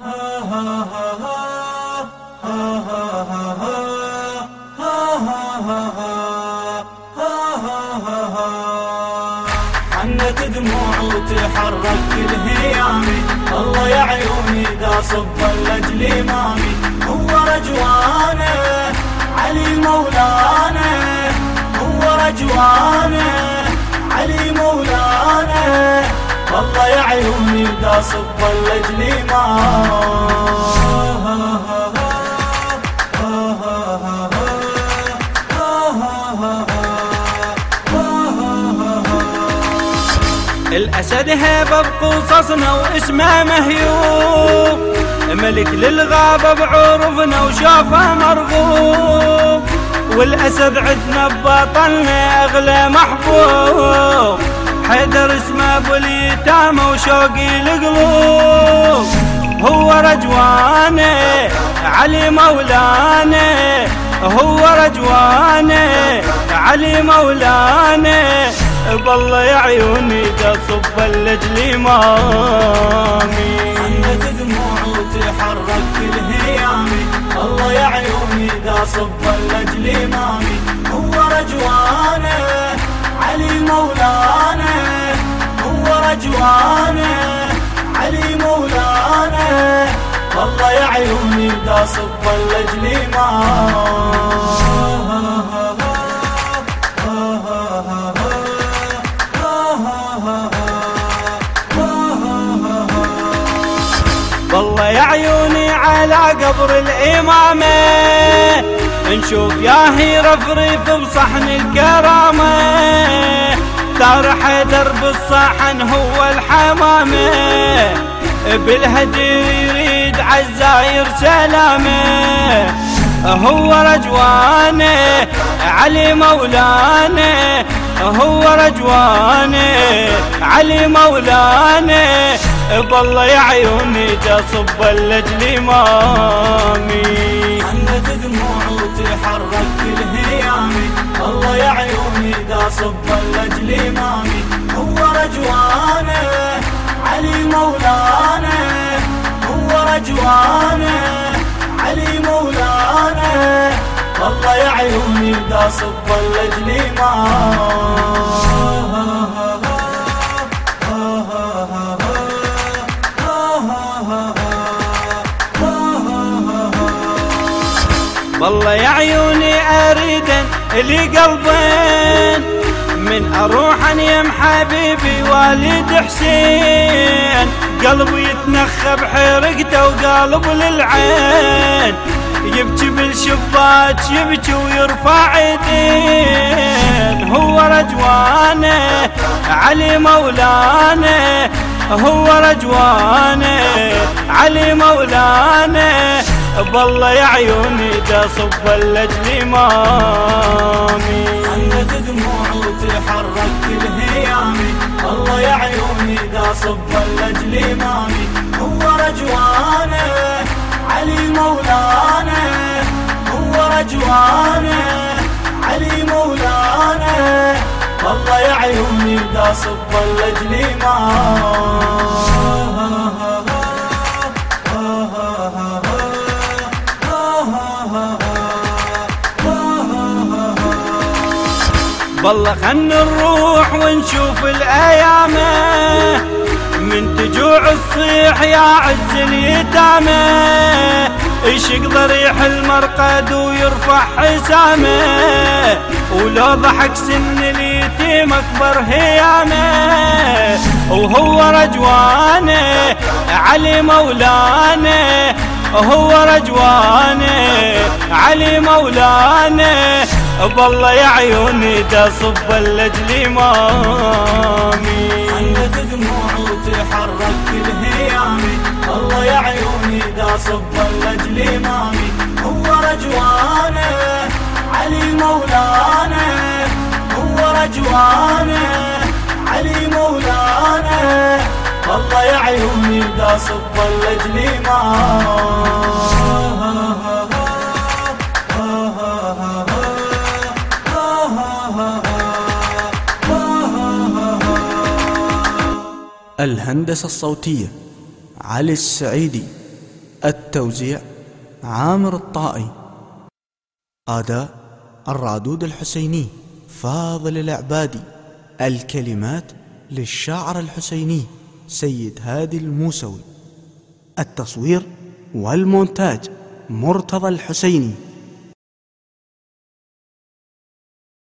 عنت دموع وتحرك كل هيامي الله يا عيوني دا صب لاجل إمامي. هو رجوانه علي مولانا. هو رجوانه. صب لاجل امامي الأسد هيبة بقصصنا واسمه مهيوب ملك للغابة بعرفنا وشافه مرغوب والأسد عدنا ببطلنا أغلى محبوب. حيدر اسمه أبو اليتامى وشوقي القلوب. هو رجوانه علي مولانا هو رجوانه علي مولانا بالله يا عيوني تصب اللجل مامي عندك دموع وتحرك كل هيامي الله يا عيوني دا صب اللجل مامي هو رجوانه. علي مولانا هو رجوانه. علي مولانا والله يا عيوني دا صب اللجل مامي والله يا عيوني على قبر الإمامة. نشوف ياهي رفرف بصحن الكرامة. ثار حيدر بالصحن هو الحمامة. بالهدي يريد عزاير سلامة. هو رجوانه علي مولانا. هو رجوانه. علي مولانا بالله يا عيوني تصب اللجل مامي عندك دموع وتحرك كل هيامي الله يا عيوني دا صب اللجل مامي هو رجوانه علي مولانا هو رجوانه علي مولانا. والله يا عيوني دا صب اللجل مامي والله يا عيوني اريد لي قلبين. من أروح يم حبيبي والد حسين. قلبي يتنخى بحرقته وقلب للعين. يبكي بالشباك يبكي ويرفع يدين. هو رجوانه علي مولانا هو رجوانه علي مولانا بالله يا عيوني دا صب اللجل مامي عندك دموع وتحرك كل هيامي يا عيوني دا صب اللجل مامي هو رجوانه علي مولانا. هو رجوانه علي مولانا. والله يا عيوني دا صب اللجل والله خن نروح ونشوف الأيام. من تجوع الصيح يا عز اليتامى. يشق ضريح المرقد ويرفع حسامه؟ ولو ضحك سن اليتيم أكبر هيامه. وهو رجوانه علي مولانا هو رجوانه علي مولانا بالله يا عيوني دا صب اللجل مامي عندك دموع وتحرك كل هيامي الله يا عيوني دا صب اللجل مامي هو رجوانه علي مولانا. هو رجوانه علي مولانا. والله يا عيوني دا صب اللجل الهندسة الصوتية علي السعيدي التوزيع عامر الطائي أداء الرادود الحسيني فاضل العبادي الكلمات للشاعر الحسيني سيد هادي الموسوي التصوير والمونتاج مرتضى الحسيني.